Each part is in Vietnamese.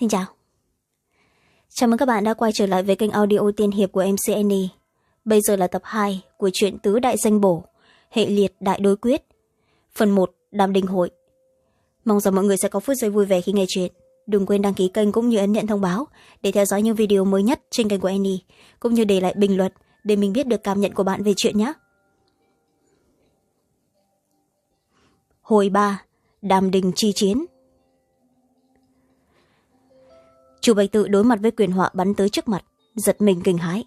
xin chào. Chào mừng các bạn đã quay trở lại với kênh audio tiên hiệp của mc annie bây giờ là tập hai của truyện tứ đại danh bổ, hệ liệt đại đối quyết, phần một, đàm đình hội. Mong rằng mọi người sẽ có phút giây vui vẻ khi nghe chuyện. Đừng quên đăng ký kênh cũng như ấn nhận thông báo để theo dõi những video mới nhất trên kênh của annie cũng như để lại bình luận để mình biết được cảm nhận của bạn về chuyện nhé. Hồi ba, đàm đình chi chiến chu bạch tự đối mặt với quyền họa bắn tới trước mặt, giật mình kinh hãi.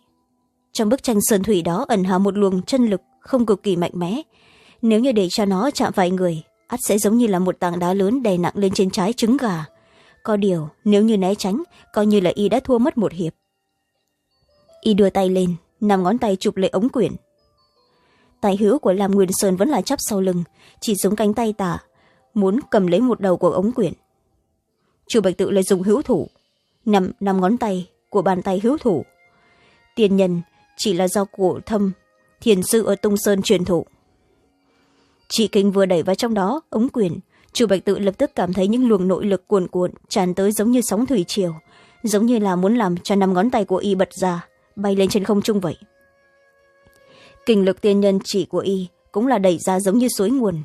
Trong bức tranh sơn thủy đó ẩn hà một luồng chân lực không cực kỳ mạnh mẽ. Nếu như để cho nó chạm phải người, ắt sẽ giống như là một tảng đá lớn đè nặng lên trên trái trứng gà. Có điều, nếu như né tránh, coi như là y đã thua mất một hiệp. Y đưa tay lên nằm ngón tay chụp lấy ống quyển. Tay hữu của lam nguyên sơn vẫn là chắp sau lưng, chỉ giống cánh tay tả muốn cầm lấy một đầu của ống quyển. Chu bạch tự lại dùng hữu thủ nằm năm ngón tay của bàn tay hữu thủ. Tiền nhân chỉ là do cổ thâm, thiền sư ở tung sơn truyền thụ. Chị kinh vừa đẩy vào trong đó, ống quyền chu bạch tự lập tức cảm thấy những luồng nội lực cuồn cuộn tràn tới giống như sóng thủy triều, giống như là muốn làm cho năm ngón tay của y bật ra, bay lên trên không trung vậy. Kinh lực tiên nhân chỉ của y cũng là đẩy ra giống như suối nguồn.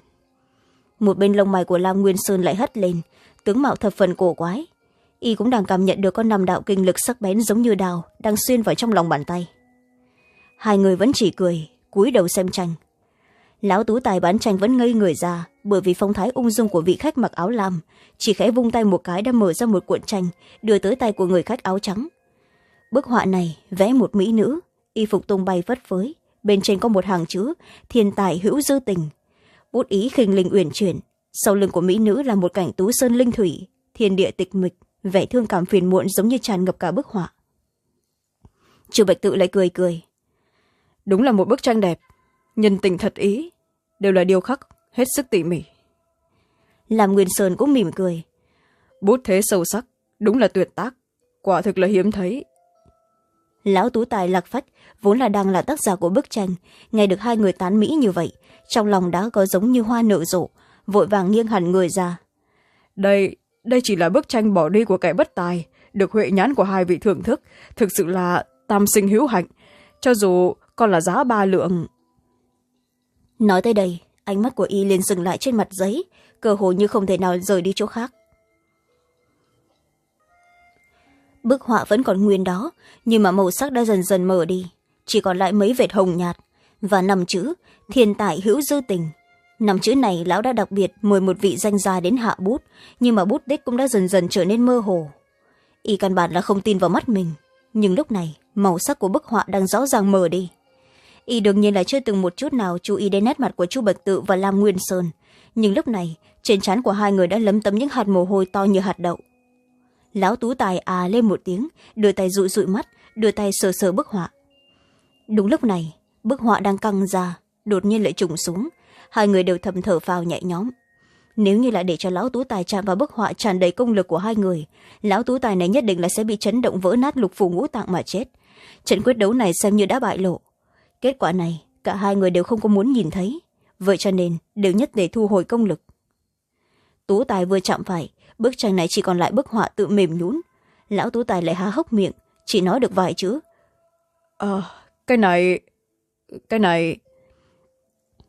Một bên lông mày của lam nguyên sơn lại hất lên, tướng mạo thập phần cổ quái y cũng đang cảm nhận được con nằm đạo kinh lực sắc bén giống như đào, đang xuyên vào trong lòng bàn tay. Hai người vẫn chỉ cười, cúi đầu xem tranh. Lão tú tài bán tranh vẫn ngây người ra, bởi vì phong thái ung dung của vị khách mặc áo lam, chỉ khẽ vung tay một cái đã mở ra một cuộn tranh, đưa tới tay của người khách áo trắng. Bức họa này vẽ một mỹ nữ, y phục tung bay vất phới, bên trên có một hàng chữ, thiên tài hữu dư tình. Bút ý khinh linh uyển chuyển, sau lưng của mỹ nữ là một cảnh tú sơn linh thủy, thiên địa tịch mịch vẻ thương cảm phiền muộn giống như tràn ngập cả bức họa. Chu bạch tự lại cười cười. Đúng là một bức tranh đẹp. Nhân tình thật ý. Đều là điều khắc hết sức tỉ mỉ. Làm nguyên sơn cũng mỉm cười. Bút thế sâu sắc đúng là tuyệt tác. Quả thực là hiếm thấy. Lão tú tài lạc phách vốn là đang là tác giả của bức tranh nghe được hai người tán mỹ như vậy trong lòng đã có giống như hoa nở rộ vội vàng nghiêng hẳn người ra. Đây đây chỉ là bức tranh bỏ đi của kẻ bất tài, được huệ nhãn của hai vị thưởng thức, thực sự là tam sinh hữu hạnh. Cho dù còn là giá ba lượng. Nói tới đây, ánh mắt của y liền dừng lại trên mặt giấy, cơ hồ như không thể nào rời đi chỗ khác. Bức họa vẫn còn nguyên đó, nhưng mà màu sắc đã dần dần mở đi, chỉ còn lại mấy vệt hồng nhạt và năm chữ, thiên tài hữu dư tình năm chữ này lão đã đặc biệt mời một vị danh gia đến hạ bút, nhưng mà bút tích cũng đã dần dần trở nên mơ hồ. Y căn bản là không tin vào mắt mình, nhưng lúc này, màu sắc của bức họa đang rõ ràng mờ đi. Y đương nhiên là chưa từng một chút nào chú ý đến nét mặt của chu bạch tự và lam nguyên sơn, nhưng lúc này, trên trán của hai người đã lấm tấm những hạt mồ hôi to như hạt đậu. Lão tú tài à lên một tiếng, đưa tay dụi dụi mắt, đưa tay sờ sờ bức họa. Đúng lúc này, bức họa đang căng ra, đột nhiên lại trùng xuống hai người đều thầm thở phào nhẹ nhõm. Nếu như lại để cho lão tú tài chạm vào bức họa tràn đầy công lực của hai người, lão tú tài này nhất định là sẽ bị chấn động vỡ nát lục phủ ngũ tạng mà chết. Trận quyết đấu này xem như đã bại lộ. Kết quả này, cả hai người đều không có muốn nhìn thấy. Vậy cho nên, đều nhất để thu hồi công lực. Tú tài vừa chạm phải, bức tranh này chỉ còn lại bức họa tự mềm nhún lão tú tài lại há hốc miệng, chỉ nói được vài chữ. Ờ cái này cái này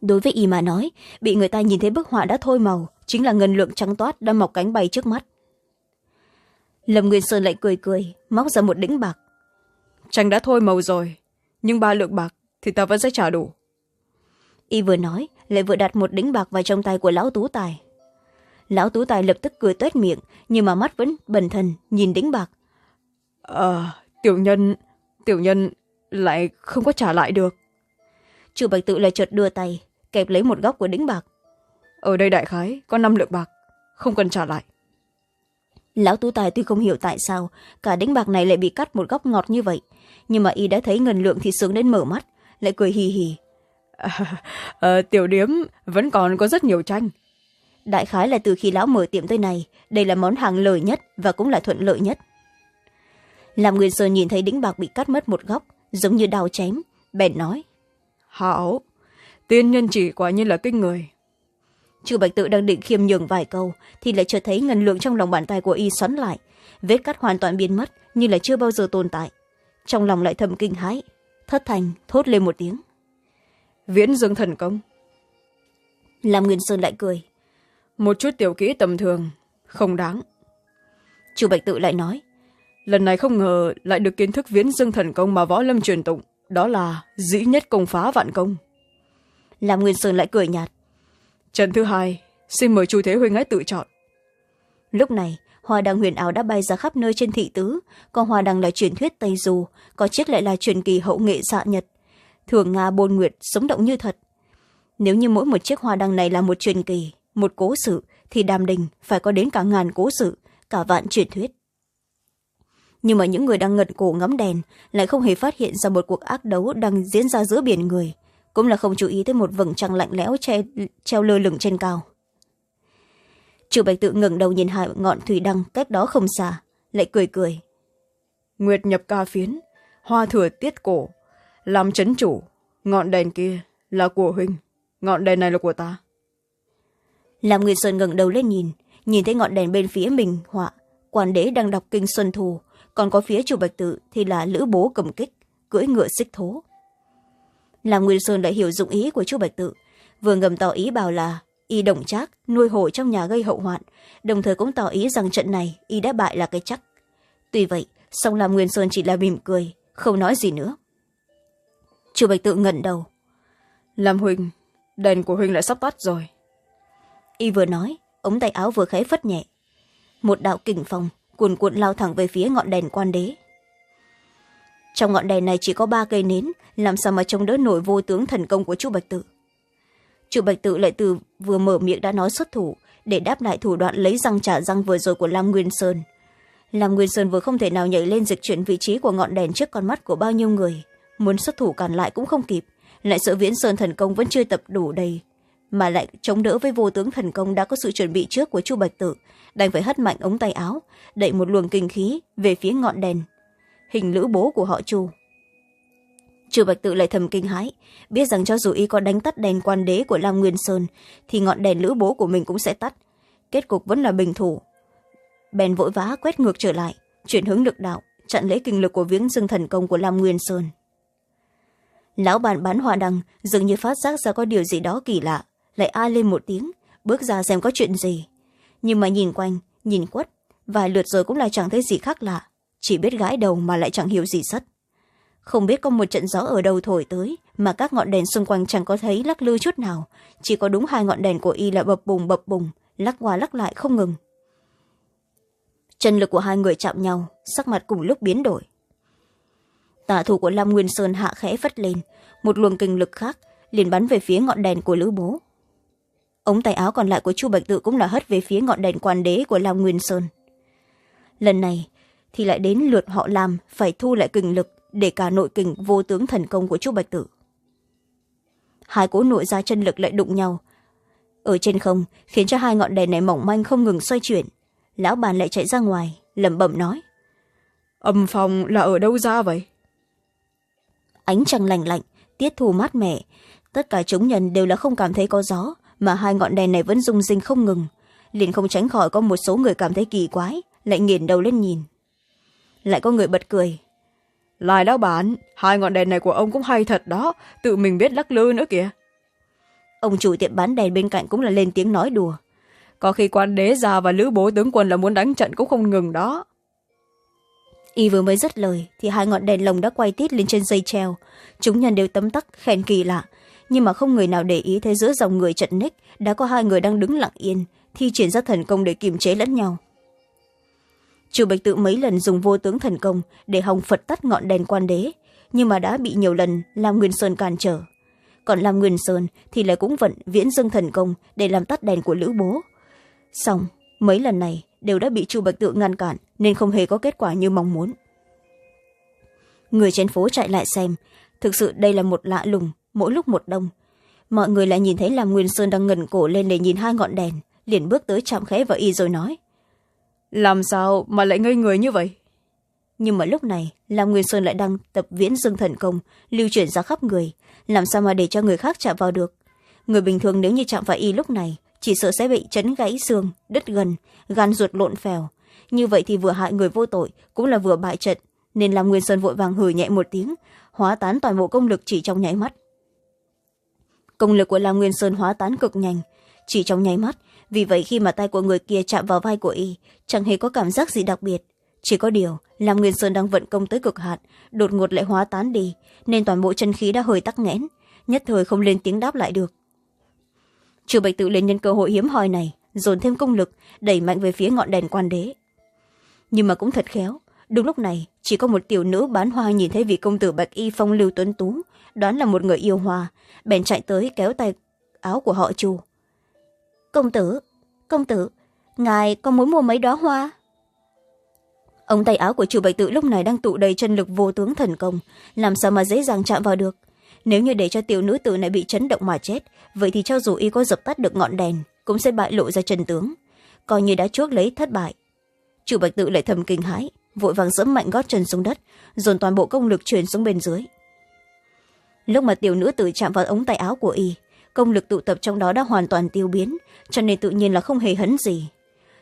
đối với y mà nói bị người ta nhìn thấy bức họa đã thôi màu chính là ngân lượng trắng toát đang mọc cánh bay trước mắt. Lâm nguyên sơn lại cười cười móc ra một đĩnh bạc. Tranh đã thôi màu rồi nhưng ba lượng bạc thì ta vẫn sẽ trả đủ. Y vừa nói lại vừa đặt một đĩnh bạc vào trong tay của lão tú tài. Lão tú tài lập tức cười tuét miệng nhưng mà mắt vẫn bần thần nhìn đĩnh bạc. Ờ tiểu nhân tiểu nhân lại không có trả lại được. Chu bạch tự lại chợt đưa tay kẹp lấy một góc của đĩnh bạc. Ở đây đại khái có năm lượng bạc không cần trả lại. Lão tú tài tuy không hiểu tại sao cả đĩnh bạc này lại bị cắt một góc ngọt như vậy nhưng mà y đã thấy ngân lượng thì sướng đến mở mắt lại cười hì hì. À, à, tiểu điếm vẫn còn có rất nhiều tranh. Đại khái là từ khi lão mở tiệm tới này đây là món hàng lời nhất và cũng là thuận lợi nhất. Làm nguyên sơn nhìn thấy đĩnh bạc bị cắt mất một góc giống như đau chém bèn nói. Hảo tiên nhân chỉ quả nhiên là kinh người. Chu bạch tự đang định khiêm nhường vài câu thì lại chợt thấy ngân lượng trong lòng bàn tay của y xoắn lại. Vết cắt hoàn toàn biến mất như là chưa bao giờ tồn tại. Trong lòng lại thầm kinh hãi thất thành thốt lên một tiếng. Viễn dương thần công. Lam nguyên sơn lại cười. Một chút tiểu kỹ tầm thường không đáng. Chu bạch tự lại nói. Lần này không ngờ lại được kiến thức viễn dương thần công mà võ lâm truyền tụng. Đó là dĩ nhất công phá vạn công lam nguyên sơn lại cười nhạt. Trận thứ hai xin mời chu thế huynh hãy tự chọn. Lúc này hoa đăng huyền ảo đã bay ra khắp nơi trên thị tứ. Còn hoa đăng là truyền thuyết tây du có chiếc lại là truyền kỳ hậu nghệ xạ nhật. Thường nga bôn nguyệt sống động như thật. Nếu như mỗi một chiếc hoa đăng này là một truyền kỳ một cố sự thì đàm đình phải có đến cả ngàn cố sự cả vạn truyền thuyết. Nhưng mà những người đang ngẩn cổ ngắm đèn lại không hề phát hiện ra một cuộc ác đấu đang diễn ra giữa biển người cũng là không chú ý tới một vầng trăng lạnh lẽo che, treo lơ lửng trên cao. Chu bạch tự ngẩng đầu nhìn hai ngọn thủy đăng cách đó không xa lại cười cười. Nguyệt nhập ca phiến hoa thừa tiết cổ làm c chủ ngọn đèn kia là của huynh ngọn đèn này là của ta. Làm nguyệt sơn ngẩng đầu lên nhìn nhìn thấy ngọn đèn bên phía mình họa quan đế đang đọc kinh xuân thù còn có phía chu bạch tự thì là lữ bố cầm kích cưỡi ngựa xích thố làm nguyên sơn đã hiểu dụng ý của chu bạch tự. Vừa ngầm tỏ ý bảo là y đồng trác nuôi hổ trong nhà gây hậu hoạn. Đồng thời cũng tỏ ý rằng trận này y đã bại là cái chắc. Tuy vậy song làm nguyên sơn chỉ là mỉm cười không nói gì nữa. Chu bạch tự ngẩn đầu. Làm huynh đèn của huynh lại sắp tắt rồi. Y vừa nói ống tay áo vừa khẽ phất nhẹ. Một đạo kình phong cuồn cuộn lao thẳng về phía ngọn đèn quan đế trong ngọn đèn này chỉ có ba cây nến, làm sao mà chống đỡ nổi vô tướng thần công của chu bạch tự chu bạch tự lại từ vừa mở miệng đã nói xuất thủ, để đáp lại thủ đoạn lấy răng trả răng vừa rồi của lam nguyên sơn. Lam nguyên sơn vừa không thể nào nhảy lên dịch chuyển vị trí của ngọn đèn trước con mắt của bao nhiêu người. Muốn xuất thủ cản lại cũng không kịp, lại sợ viễn sơn thần công vẫn chưa tập đủ đầy, mà lại chống đỡ với vô tướng thần công đã có sự chuẩn bị trước của chu bạch tử, đành phải hất mạnh ống tay áo, đậy một luồng kinh khí về phía ngọn đèn hình lữ bố của họ chu. Chu bạch tự lại thầm kinh hãi, biết rằng cho dù y có đánh tắt đèn quan đế của lam nguyên sơn, thì ngọn đèn lữ bố của mình cũng sẽ tắt. Kết cục vẫn là bình thủ. Bèn vội vã quét ngược trở lại, chuyển hướng lực đạo, chặn lấy kinh lực của viếng dương thần công của lam nguyên sơn. Lão bàn bán hoa đăng dường như phát giác ra có điều gì đó kỳ lạ, lại ai lên một tiếng, bước ra xem có chuyện gì. Nhưng mà nhìn quanh, nhìn quất, vài lượt rồi cũng là chẳng thấy gì khác lạ chỉ biết gãi đầu mà lại chẳng hiểu gì sất. Không biết có một trận gió ở đâu thổi tới, mà các ngọn đèn xung quanh chẳng có thấy lắc lư chút nào. Chỉ có đúng hai ngọn đèn của y là bập bùng bập bùng, lắc qua lắc lại không ngừng. Chân lực của hai người chạm nhau, sắc mặt cùng lúc biến đổi. Tả thủ của lam nguyên sơn hạ khẽ phất lên, một luồng kinh lực khác, liền bắn về phía ngọn đèn của lữ bố. Ống tay áo còn lại của chu bạch tự cũng là hất về phía ngọn đèn quan đế của lam nguyên sơn. Lần này thì lại đến lượt họ làm phải thu lại kình lực để cả nội kình vô tướng thần công của chu bạch tử. Hai cố nội ra chân lực lại đụng nhau. Ở trên không khiến cho hai ngọn đèn này mỏng manh không ngừng xoay chuyển. Lão bàn lại chạy ra ngoài lẩm bẩm nói. Âm phòng là ở đâu ra vậy? Ánh trăng lành lạnh tiết thu mát mẻ. Tất cả chúng nhân đều là không cảm thấy có gió mà hai ngọn đèn này vẫn rung rinh không ngừng. Liền không tránh khỏi có một số người cảm thấy kỳ quái lại nghiền đầu lên nhìn lại có người bật cười. Lại đó bạn hai ngọn đèn này của ông cũng hay thật đó. Tự mình biết lắc lư nữa kìa. Ông chủ tiệm bán đèn bên cạnh cũng là lên tiếng nói đùa. Có khi quan đế già và lữ bố tướng quân là muốn đánh trận cũng không ngừng đó. Y vừa mới dứt lời thì hai ngọn đèn lồng đã quay tít lên trên dây treo. Chúng nhân đều tấm tắc khen kỳ lạ. Nhưng mà không người nào để ý thấy giữa dòng người trận ních đã có hai người đang đứng lặng yên thi triển ra thần công để kiềm chế lẫn nhau Chu bạch tự mấy lần dùng vô tướng thần công để hòng phật tắt ngọn đèn quan đế, nhưng mà đã bị nhiều lần lam nguyên sơn cản trở. Còn lam nguyên sơn thì lại cũng vận viễn dương thần công để làm tắt đèn của lữ bố. Xong, mấy lần này đều đã bị chu bạch tự ngăn cản nên không hề có kết quả như mong muốn. Người trên phố chạy lại xem, thực sự đây là một lạ lùng, mỗi lúc một đông. Mọi người lại nhìn thấy lam nguyên sơn đang ngẩn cổ lên để nhìn hai ngọn đèn, liền bước tới chạm khẽ vào y rồi nói làm sao mà lại ngây người như vậy? Nhưng mà lúc này lam nguyên sơn lại đang tập viễn dương thần công lưu chuyển ra khắp người. Làm sao mà để cho người khác chạm vào được? Người bình thường nếu như chạm vào y lúc này chỉ sợ sẽ bị chấn gãy xương đứt gần gan ruột lộn phèo. Như vậy thì vừa hại người vô tội cũng là vừa bại trận. Nên làm nguyên sơn vội vàng hử nhẹ một tiếng hóa tán toàn bộ công lực chỉ trong nháy mắt. Công lực của lam nguyên sơn hóa tán cực nhanh. Chỉ trong nháy mắt vì vậy khi mà tay của người kia chạm vào vai của y, chẳng hề có cảm giác gì đặc biệt. Chỉ có điều làm nguyên sơn đang vận công tới cực hạn, đột ngột lại hóa tán đi, nên toàn bộ chân khí đã hơi tắc nghẽn, nhất thời không lên tiếng đáp lại được. Chư bạch tự lên nhân cơ hội hiếm hoi này, dồn thêm công lực, đẩy mạnh về phía ngọn đèn quan đế. Nhưng mà cũng thật khéo, đúng lúc này, chỉ có một tiểu nữ bán hoa nhìn thấy vị công tử bạch y phong lưu tuấn tú, đoán là một người yêu hoa, bèn chạy tới kéo tay áo của họ chu công tử công tử, ngài có muốn mua mấy đó hoa? Ống tay áo của chủ bạch tự lúc này đang tụ đầy chân lực vô tướng thần công, làm sao mà dễ dàng chạm vào được? Nếu như để cho tiểu nữ tử này bị chấn động mà chết, vậy thì cho dù y có dập tắt được ngọn đèn, cũng sẽ bại lộ ra chân tướng. Coi như đã chuốc lấy thất bại. Chủ bạch tự lại thầm kinh hãi, vội vàng dẫm mạnh gót chân xuống đất, dồn toàn bộ công lực truyền xuống bên dưới. Lúc mà tiểu nữ tử chạm vào ống tay áo của y công lực tụ tập trong đó đã hoàn toàn tiêu biến cho nên tự nhiên là không hề hấn gì.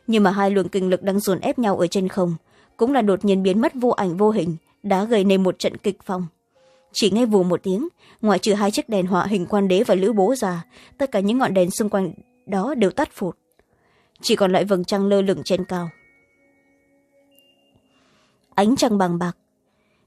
Nhưng mà hai luồng kinh lực đang dồn ép nhau ở trên không cũng là đột nhiên biến mất vô ảnh vô hình đã gây nên một trận kịch phong. Chỉ nghe vù một tiếng ngoại trừ hai chiếc đèn họa hình quan đế và lữ bố già, tất cả những ngọn đèn xung quanh đó đều tắt phụt. Chỉ còn lại vầng trăng lơ lửng trên cao. Ánh trăng bằng bạc.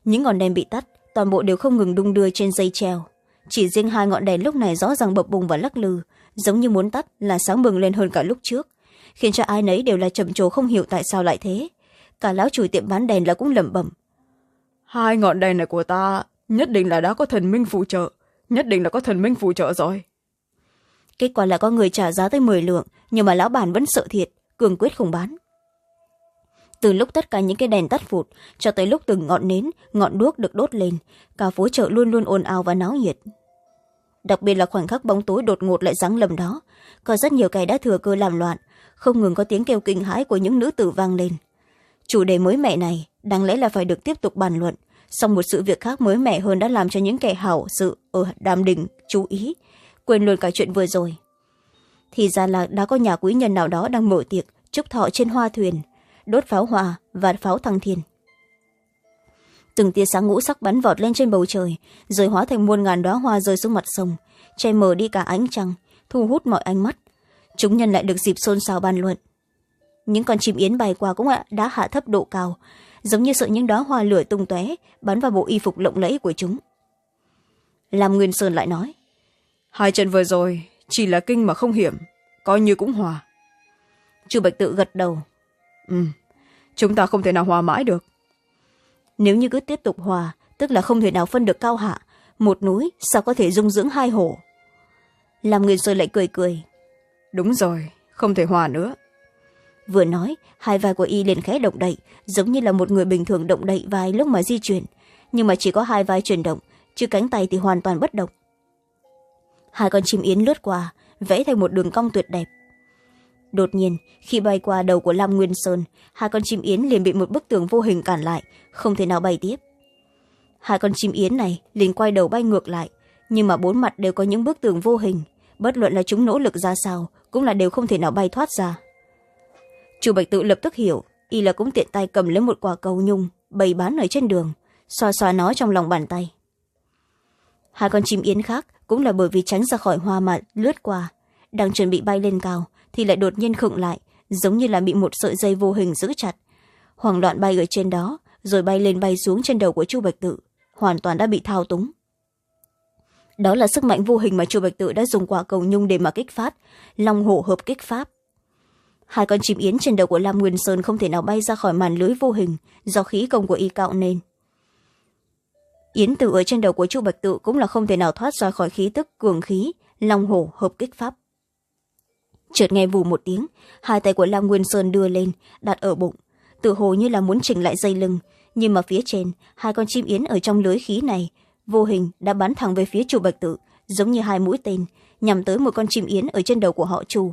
Những ngọn đèn bị tắt toàn bộ đều không ngừng đung đưa trên dây treo chỉ riêng hai ngọn đèn lúc này rõ ràng bập bùng và lắc lư giống như muốn tắt là sáng bừng lên hơn cả lúc trước khiến cho ai nấy đều là trầm trồ không hiểu tại sao lại thế. Cả lão chủ tiệm bán đèn là cũng lẩm bẩm. Hai ngọn đèn này của ta nhất định là đã có thần minh phụ trợ nhất định là có thần minh phụ trợ rồi. Kết quả là có người trả giá tới m lượng nhưng mà lão bản vẫn sợ thiệt cường quyết không bán từ lúc tất cả những cái đèn tắt phụt cho tới lúc từng ngọn nến, ngọn đuốc được đốt lên, cả phố chợ luôn luôn ồn ào và náo nhiệt. Đặc biệt là khoảnh khắc bóng tối đột ngột lại giáng lầm đó, có rất nhiều kẻ đã thừa cơ làm loạn, không ngừng có tiếng kêu kinh hãi của những nữ tử vang lên. Chủ đề mới mẻ này đáng lẽ là phải được tiếp tục bàn luận, song một sự việc khác mới mẻ hơn đã làm cho những kẻ hảo sự ở đàm đình chú ý, quên luôn cả chuyện vừa rồi. Thì ra là đã có nhà quý nhân nào đó đang mở tiệc, chúc thọ trên hoa thuyền đốt pháo hoa và pháo thăng thiên. Từng tia sáng ngũ sắc bắn vọt lên trên bầu trời rồi hóa thành muôn ngàn đoá hoa rơi xuống mặt sông che mờ đi cả ánh trăng thu hút mọi ánh mắt. Chúng nhân lại được dịp xôn xao bàn luận. Những con chim yến bay qua cũng đã hạ thấp độ cao giống như sợ những đóa hoa lửa tung tóe bắn vào bộ y phục lộng lẫy của chúng. Lam nguyên sơn lại nói hai trận vừa rồi chỉ là kinh mà không hiểm coi như cũng hòa. Chu bạch tự gật đầu ừ. Chúng ta không thể nào hòa mãi được. Nếu như cứ tiếp tục hòa tức là không thể nào phân được cao hạ một núi sao có thể dung dưỡng hai hồ? Lam nguyên sơn lại cười cười. Đúng rồi không thể hòa nữa. Vừa nói hai vai của y liền khẽ động đậy giống như là một người bình thường động đậy vai lúc mà di chuyển. Nhưng mà chỉ có hai vai chuyển động chứ cánh tay thì hoàn toàn bất động. Hai con chim yến lướt qua vẽ thành một đường cong tuyệt đẹp đột nhiên, khi bay qua đầu của lam nguyên sơn, hai con chim yến liền bị một bức tường vô hình cản lại, không thể nào bay tiếp. Hai con chim yến này liền quay đầu bay ngược lại, nhưng mà bốn mặt đều có những bức tường vô hình, bất luận là chúng nỗ lực ra sao, cũng là đều không thể nào bay thoát ra. Chu bạch tự lập tức hiểu, y là cũng tiện tay cầm lấy một quả cầu nhung, bày bán ở trên đường, xoa xoa nó trong lòng bàn tay. Hai con chim yến khác cũng là bởi vì tránh ra khỏi hoa mà lướt qua, đang chuẩn bị bay lên cao thì lại đột nhiên khựng lại, giống như là bị một sợi dây vô hình giữ chặt. Hoảng loạn bay ở trên đó, rồi bay lên bay xuống trên đầu của chu bạch tự, hoàn toàn đã bị thao túng. Đó là sức mạnh vô hình mà chu bạch tự đã dùng quả cầu nhung để mà kích phát, long hổ hợp kích pháp. Hai con chim yến trên đầu của lam nguyên sơn không thể nào bay ra khỏi màn lưới vô hình do khí công của y cạo nên. Yến tử ở trên đầu của chu bạch tự cũng là không thể nào thoát ra khỏi khí tức cường khí, long hổ hợp kích pháp chợt nghe vù một tiếng, hai tay của lam nguyên sơn đưa lên, đặt ở bụng. Tự hồ như là muốn chỉnh lại dây lưng, nhưng mà phía trên, hai con chim yến ở trong lưới khí này, vô hình đã bắn thẳng về phía chu bạch tự, giống như hai mũi tên, nhằm tới một con chim yến ở trên đầu của họ chu.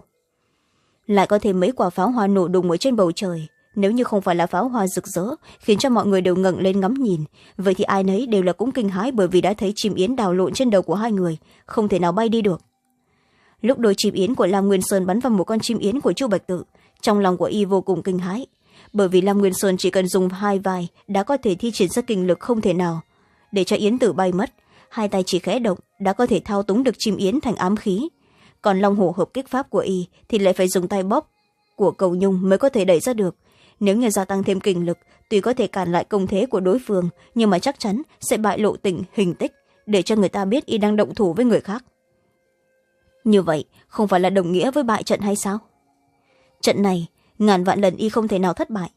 Lại có thêm mấy quả pháo hoa nổ đùng ở trên bầu trời. Nếu như không phải là pháo hoa rực rỡ, khiến cho mọi người đều ngẩng lên ngắm nhìn. Vậy thì ai nấy đều là cũng kinh hãi bởi vì đã thấy chim yến đào lộn trên đầu của hai người, không thể nào bay đi được lúc đôi chim yến của lam nguyên sơn bắn vào một con chim yến của chu bạch tự, trong lòng của y vô cùng kinh hãi. Bởi vì lam nguyên sơn chỉ cần dùng hai vai đã có thể thi triển ra kinh lực không thể nào. Để cho yến tử bay mất, hai tay chỉ khẽ động đã có thể thao túng được chim yến thành ám khí. Còn long hổ hợp kích pháp của y thì lại phải dùng tay bóp của cầu nhung mới có thể đẩy ra được. Nếu như gia tăng thêm kinh lực, tuy có thể cản lại công thế của đối phương, nhưng mà chắc chắn sẽ bại lộ tình hình tích để cho người ta biết y đang động thủ với người khác như vậy, không phải là đồng nghĩa với bại trận hay sao? Trận này, ngàn vạn lần y không thể nào thất bại.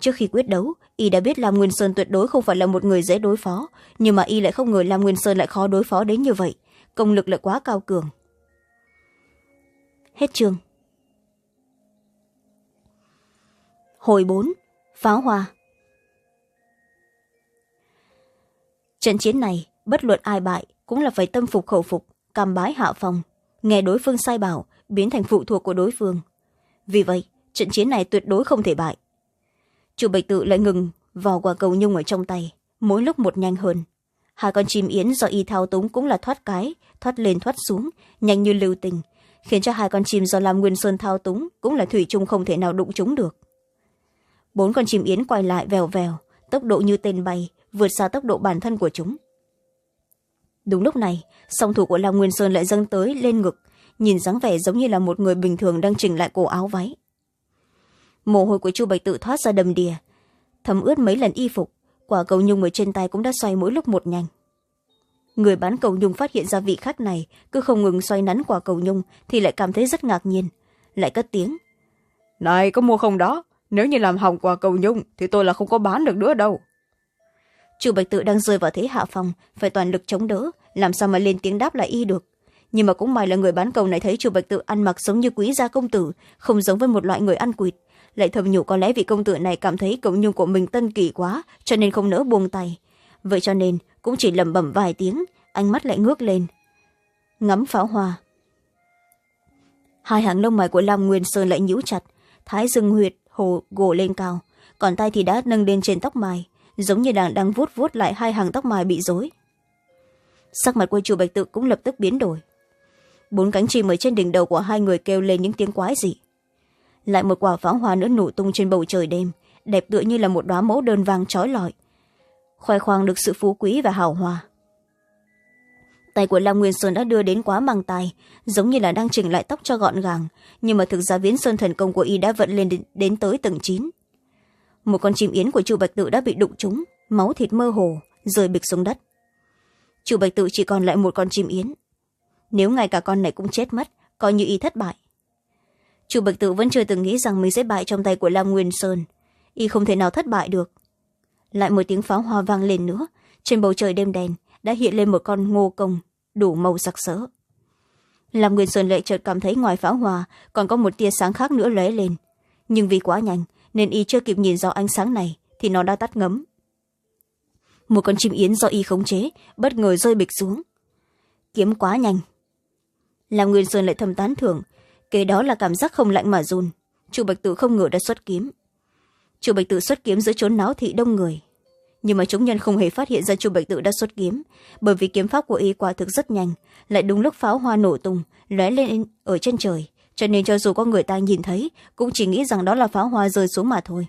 Trước khi quyết đấu, y đã biết lam nguyên sơn tuyệt đối không phải là một người dễ đối phó, nhưng mà y lại không ngờ lam nguyên sơn lại khó đối phó đến như vậy. Công lực lại quá cao cường. Hết chương. Hồi bốn, pháo hoa. Trận chiến này, bất luận ai bại, cũng là phải tâm phục khẩu phục, cam bái hạ phòng nghe đối phương sai bảo, biến thành phụ thuộc của đối phương. Vì vậy, trận chiến này tuyệt đối không thể bại. Chủ bạch tự lại ngừng vào quả cầu nhung ở trong tay, mỗi lúc một nhanh hơn. Hai con chim yến do y thao túng cũng là thoát cái, thoát lên thoát xuống, nhanh như lưu tình, khiến cho hai con chim do lam nguyên sơn thao túng cũng là thủy chung không thể nào đụng chúng được. Bốn con chim yến quay lại vèo vèo, tốc độ như tên bay, vượt xa tốc độ bản thân của chúng đúng lúc này, song thủ của lam nguyên sơn lại dâng tới lên ngực, nhìn dáng vẻ giống như là một người bình thường đang chỉnh lại cổ áo váy. Mồ hôi của chu bạch tự thoát ra đầm đìa, thấm ướt mấy lần y phục, quả cầu nhung ở trên tay cũng đã xoay mỗi lúc một nhanh. Người bán cầu nhung phát hiện ra vị khách này cứ không ngừng xoay nắn quả cầu nhung thì lại cảm thấy rất ngạc nhiên, lại cất tiếng. Này, có mua không đó? Nếu như làm hỏng quả cầu nhung thì tôi là không có bán được nữa đâu chu bạch tự đang rơi vào thế hạ phòng, phải toàn lực chống đỡ, làm sao mà lên tiếng đáp lại y được. Nhưng mà cũng may là người bán cầu này thấy chu bạch tự ăn mặc giống như quý gia công tử, không giống với một loại người ăn quỵt. Lại thầm nhủ có lẽ vị công tử này cảm thấy cậu nhung của mình tân kỳ quá, cho nên không nỡ buông tay. Vậy cho nên, cũng chỉ lẩm bẩm vài tiếng, ánh mắt lại ngước lên. Ngắm pháo hoa. Hai hàng lông mày của lam nguyên sơn lại nhíu chặt, thái dương huyệt hồ gồ lên cao, còn tay thì đã nâng lên trên tóc mài giống như đang đang vuốt vuốt lại hai hàng tóc mài bị rối. Sắc mặt của chủ bạch tự cũng lập tức biến đổi. Bốn cánh chim ở trên đỉnh đầu của hai người kêu lên những tiếng quái dị. Lại một quả pháo hoa nữa nổ tung trên bầu trời đêm đẹp tựa như là một đoá mẫu đơn vàng trói lọi khoe khoang được sự phú quý và hào hoa tay của lam nguyên sơn đã đưa đến quá mang tay giống như là đang chỉnh lại tóc cho gọn gàng nhưng mà thực ra viễn sơn thần công của y đã vận lên đến, đến tới tầng chín một con chim yến của chu bạch tự đã bị đụng trúng, máu thịt mơ hồ, rơi bịch xuống đất. Chu bạch tự chỉ còn lại một con chim yến. Nếu ngay cả con này cũng chết mất, coi như y thất bại. Chu bạch tự vẫn chưa từng nghĩ rằng mình sẽ bại trong tay của lam nguyên sơn. Y không thể nào thất bại được. Lại một tiếng pháo hoa vang lên nữa, trên bầu trời đêm đen đã hiện lên một con ngô công, đủ màu sặc sỡ. Lam nguyên sơn lại chợt cảm thấy ngoài pháo hoa còn có một tia sáng khác nữa lóe lên. Nhưng vì quá nhanh nên y chưa kịp nhìn rõ ánh sáng này thì nó đã tắt ngấm. Một con chim yến do y khống chế, bất ngờ rơi bịch xuống. Kiếm quá nhanh. Làm nguyên sơn lại thầm tán thưởng kế đó là cảm giác không lạnh mà run. Chu bạch tự không ngờ đã xuất kiếm. Chu bạch tự xuất kiếm giữa chốn náo thị đông người. Nhưng mà chúng nhân không hề phát hiện ra chu bạch tự đã xuất kiếm, bởi vì kiếm pháp của y quả thực rất nhanh, lại đúng lúc pháo hoa nổ tung, lóe lên ở chân trời cho nên cho dù có người ta nhìn thấy, cũng chỉ nghĩ rằng đó là pháo hoa rơi xuống mà thôi.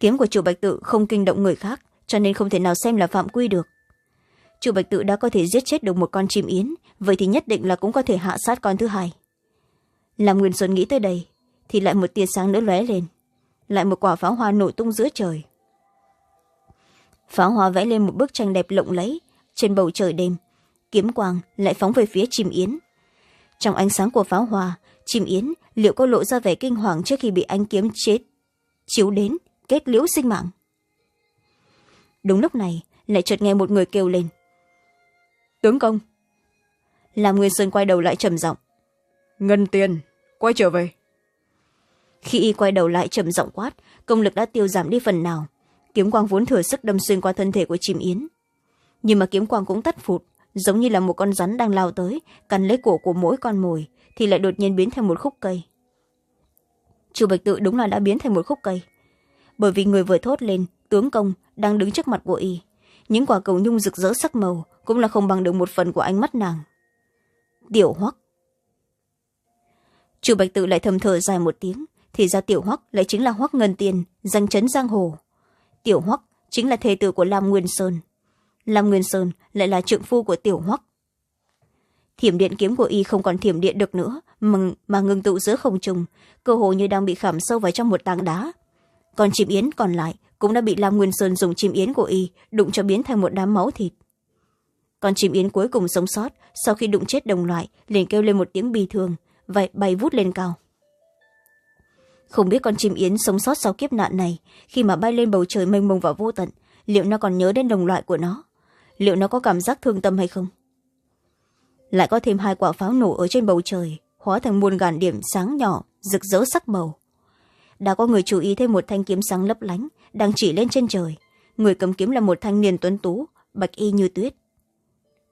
Kiếm của chủ bạch tự không kinh động người khác, cho nên không thể nào xem là phạm quy được. Chủ bạch tự đã có thể giết chết được một con chim yến, vậy thì nhất định là cũng có thể hạ sát con thứ hai. Làm nguyên xuân nghĩ tới đây, thì lại một tia sáng nữa lóe lên. Lại một quả pháo hoa nổ tung giữa trời. Pháo hoa vẽ lên một bức tranh đẹp lộng lẫy, trên bầu trời đêm, kiếm quang lại phóng về phía chim yến trong ánh sáng của pháo hoa chim yến liệu có lộ ra vẻ kinh hoàng trước khi bị ánh kiếm chết chiếu đến kết liễu sinh mạng? Đúng lúc này lại chợt nghe một người kêu lên. Tướng công! Làm nguyên sơn quay đầu lại trầm giọng. Ngân tiền quay trở về. Khi y quay đầu lại trầm giọng quát công lực đã tiêu giảm đi phần nào. Kiếm quang vốn thừa sức đâm xuyên qua thân thể của chim yến. Nhưng mà kiếm quang cũng tắt phụt giống như là một con rắn đang lao tới, cắn lấy cổ của mỗi con mồi, thì lại đột nhiên biến thành một khúc cây. Chu bạch tự đúng là đã biến thành một khúc cây. Bởi vì người vừa thốt lên, tướng công đang đứng trước mặt của y. Những quả cầu nhung rực rỡ sắc màu cũng là không bằng được một phần của ánh mắt nàng. Tiểu hoắc. Chu bạch tự lại thầm thở dài một tiếng, thì ra tiểu hoắc lại chính là hoắc ngân tiền, danh chấn giang hồ. Tiểu hoắc chính là thê tử của lam nguyên sơn lam nguyên sơn lại là trượng phu của tiểu hoắc. Thiểm điện kiếm của y không còn thiểm điện được nữa mà, mà ngừng tụ giữa không trung cơ hồ như đang bị khảm sâu vào trong một tảng đá. Còn chim yến còn lại cũng đã bị lam nguyên sơn dùng chim yến của y đụng cho biến thành một đám máu thịt. Còn chim yến cuối cùng sống sót sau khi đụng chết đồng loại liền kêu lên một tiếng bi thương vậy bay vút lên cao. Không biết con chim yến sống sót sau kiếp nạn này khi mà bay lên bầu trời mênh mông và vô tận liệu nó còn nhớ đến đồng loại của nó? Liệu nó có cảm giác thương tâm hay không? Lại có thêm hai quả pháo nổ ở trên bầu trời, hóa thành muôn gàn điểm sáng nhỏ, rực rỡ sắc màu. Đã có người chú ý thêm một thanh kiếm sáng lấp lánh, đang chỉ lên trên trời. Người cầm kiếm là một thanh niên tuấn tú, bạch y như tuyết.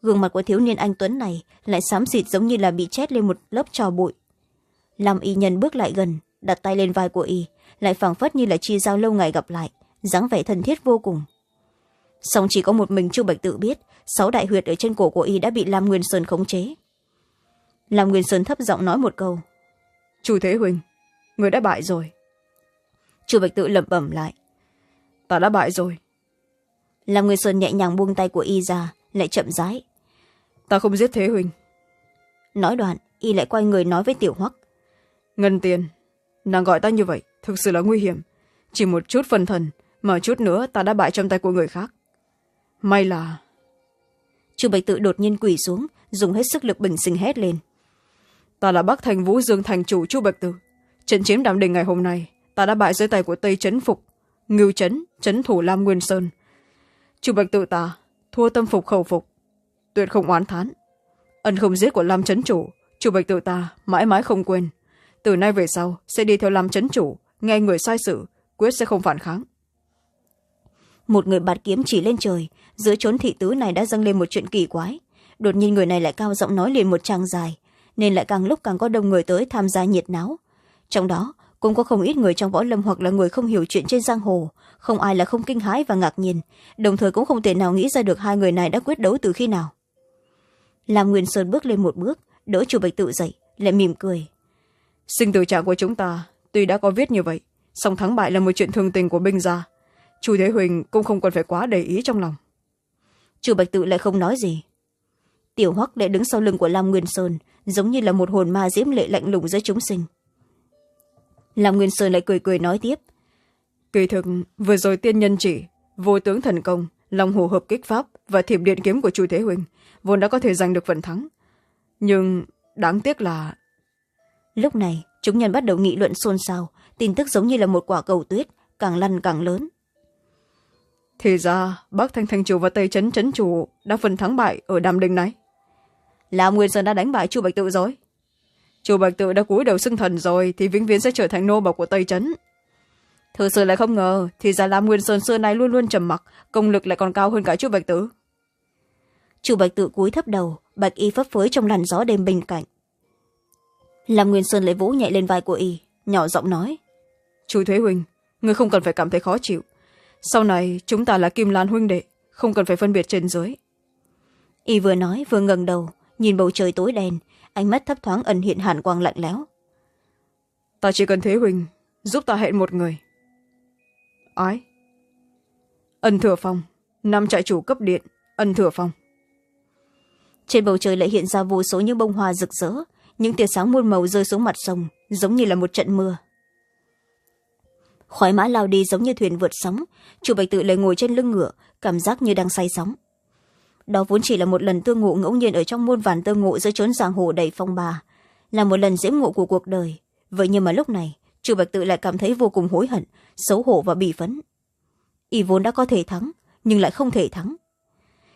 Gương mặt của thiếu niên anh tuấn này lại xám xịt giống như là bị chét lên một lớp trò bụi. Làm y nhân bước lại gần, đặt tay lên vai của y, lại phảng phất như là chi giao lâu ngày gặp lại, dáng vẻ thân thiết vô cùng song chỉ có một mình chu bạch tự biết sáu đại huyệt ở trên cổ của y đã bị lam nguyên sơn khống chế. Lam nguyên sơn thấp giọng nói một câu. Chu thế huỳnh người đã bại rồi. Chu bạch tự lẩm bẩm lại. Ta đã bại rồi. Lam nguyên sơn nhẹ nhàng buông tay của y ra lại chậm rãi. Ta không giết thế huỳnh. Nói đoạn y lại quay người nói với tiểu hoắc. Ngân tiền nàng gọi ta như vậy thực sự là nguy hiểm. Chỉ một chút phân thần mà chút nữa ta đã bại trong tay của người khác may là chu bạch tự đột nhiên quỳ xuống dùng hết sức lực bình sinh hét lên. Ta là bắc thành vũ dương thành chủ chu bạch tự. Trận chiến đàm đình ngày hôm nay ta đã bại dưới tay của tây trấn phục ngưu trấn trấn thủ lam nguyên sơn. Chu bạch tự ta thua tâm phục khẩu phục tuyệt không oán thán. Ân không giết của lam trấn chủ chu bạch tự ta mãi mãi không quên. Từ nay về sau sẽ đi theo lam trấn chủ nghe người sai sự quyết sẽ không phản kháng một người bạt kiếm chỉ lên trời. Giữa chốn thị tứ này đã dâng lên một chuyện kỳ quái. Đột nhiên người này lại cao giọng nói liền một trang dài, nên lại càng lúc càng có đông người tới tham gia nhiệt náo. Trong đó, cũng có không ít người trong võ lâm hoặc là người không hiểu chuyện trên giang hồ. Không ai là không kinh hãi và ngạc nhiên. Đồng thời cũng không thể nào nghĩ ra được hai người này đã quyết đấu từ khi nào. Làm nguyên sơn bước lên một bước, đỡ chu bạch tự dậy, lại mỉm cười. Sinh tử trạng của chúng ta tuy đã có viết như vậy, song thắng bại là một chuyện thường tình của binh gia chu thế huỳnh cũng không còn phải quá để ý trong lòng. Chu bạch tự lại không nói gì. Tiểu hoắc lại đứng sau lưng của lam nguyên sơn giống như là một hồn ma diễm lệ lạnh lùng giữa chúng sinh. Lam nguyên sơn lại cười cười nói tiếp. Kỳ thực vừa rồi tiên nhân chỉ vô tướng thần công lòng hồ hợp kích pháp và thiểm điện kiếm của chu thế huỳnh vốn đã có thể giành được phần thắng. Nhưng đáng tiếc là lúc này chúng nhân bắt đầu nghị luận xôn xao tin tức giống như là một quả cầu tuyết càng lăn càng lớn thì ra bắc thanh thành chủ và tây trấn trấn chủ đã phần thắng bại ở đàm đình này. Là nguyên sơn đã đánh bại chu bạch tự rồi. Chu bạch tự đã cúi đầu xưng thần rồi thì vĩnh viễn sẽ trở thành nô bộc của tây trấn. Thực sự lại không ngờ thì ra lam nguyên sơn xưa nay luôn luôn trầm mặc công lực lại còn cao hơn cả chu bạch tự. Chu bạch tự cúi thấp đầu bạch y phấp phới trong làn gió đêm bên cạnh. Lam nguyên sơn lấy vũ nhảy lên vai của y nhỏ giọng nói chu thế huỳnh người không cần phải cảm thấy khó chịu sau này chúng ta là kim lan huynh đệ không cần phải phân biệt trên dưới y vừa nói vừa ngẩng đầu nhìn bầu trời tối đen ánh mắt thấp thoáng ẩn hiện hàn quang lạnh lẽo. Ta chỉ cần thế huỳnh giúp ta hẹn một người. Ái. Ân thừa phong năm trại chủ cấp điện ân thừa phong. Trên bầu trời lại hiện ra vô số những bông hoa rực rỡ những tia sáng muôn màu rơi xuống mặt sông giống như là một trận mưa khói mã lao đi giống như thuyền vượt sóng. Chủ bạch tự lại ngồi trên lưng ngựa, cảm giác như đang say sóng. Đó vốn chỉ là một lần tương ngộ ngẫu nhiên ở trong muôn vàn tương ngộ giữa chốn giang hồ đầy phong ba. Là một lần diễm ngộ của cuộc đời. Vậy nhưng mà lúc này chủ bạch tự lại cảm thấy vô cùng hối hận, xấu hổ và bì phấn. Y vốn đã có thể thắng, nhưng lại không thể thắng.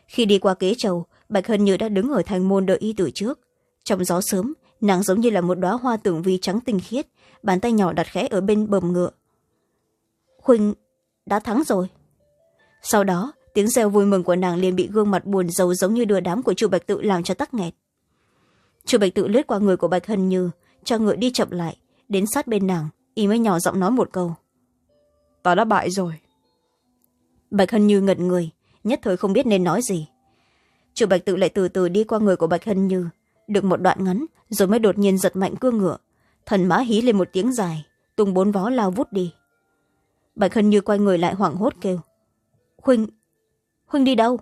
Khi đi qua kế trầu, bạch hân như đã đứng ở thành môn đợi y từ trước. Trong gió sớm, nàng giống như là một đoá hoa tưởng vi trắng tinh khiết, bàn tay nhỏ đặt khẽ ở bên bầm ngựa huỳnh đã thắng rồi. Sau đó tiếng reo vui mừng của nàng liền bị gương mặt buồn rầu giống như đưa đám của chu bạch tự làm cho tắc nghẹt chu bạch tự lướt qua người của bạch hân như cho ngựa đi chậm lại đến sát bên nàng y mới nhỏ giọng nói một câu. Ta đã bại rồi. Bạch hân như ngẩn người nhất thời không biết nên nói gì. Chu bạch tự lại từ từ đi qua người của bạch hân như được một đoạn ngắn rồi mới đột nhiên giật mạnh cương ngựa. Thần mã hí lên một tiếng dài tung bốn vó lao vút đi bạch hân như quay người lại hoảng hốt kêu. Huynh huynh đi đâu?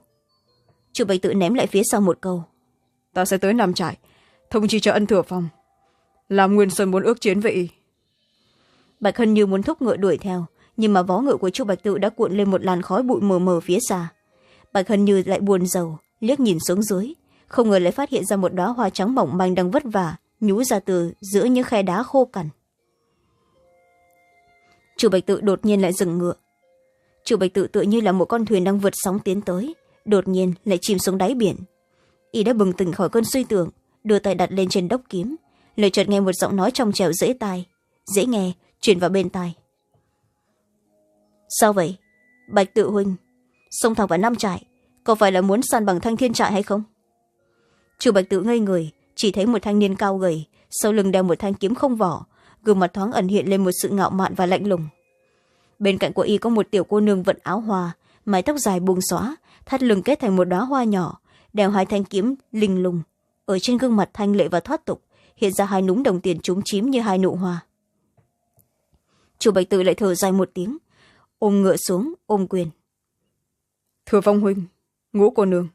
Chu bạch tự ném lại phía sau một câu. Ta sẽ tới nam trại thông chi cho ân thừa phòng làm nguyên sơn muốn ước chiến với y. Bạch hân như muốn thúc ngựa đuổi theo nhưng mà vó ngựa của chu bạch tự đã cuộn lên một làn khói bụi mờ mờ phía xa. Bạch hân như lại buồn rầu liếc nhìn xuống dưới. Không ngờ lại phát hiện ra một đóa hoa trắng mỏng manh đang vất vả nhú ra từ giữa những khe đá khô cằn chu bạch tự đột nhiên lại dừng ngựa. Chu bạch tự tự như là một con thuyền đang vượt sóng tiến tới, đột nhiên lại chìm xuống đáy biển. Y đã bừng tỉnh khỏi cơn suy tưởng, đưa tay đặt lên trên đốc kiếm, lời chợt nghe một giọng nói trong trẻo dễ tai, dễ nghe truyền vào bên tai. Sao vậy? Bạch tự huynh xông thẳng vào năm trại, có phải là muốn săn bằng thanh thiên trại hay không? Chu bạch tự ngây người, chỉ thấy một thanh niên cao gầy, sau lưng đeo một thanh kiếm không vỏ gương mặt thoáng ẩn hiện lên một sự ngạo mạn và lạnh lùng. Bên cạnh của y có một tiểu cô nương vận áo hoa mái tóc dài buông xóa thắt lưng kết thành một đóa hoa nhỏ đeo hai thanh kiếm linh lùng. Ở trên gương mặt thanh lệ và thoát tục hiện ra hai núng đồng tiền trúng chím như hai nụ hoa. Chu bạch tự lại thở dài một tiếng ôm ngựa xuống ôm quyền. Thừa phong huynh ngũ cô nương.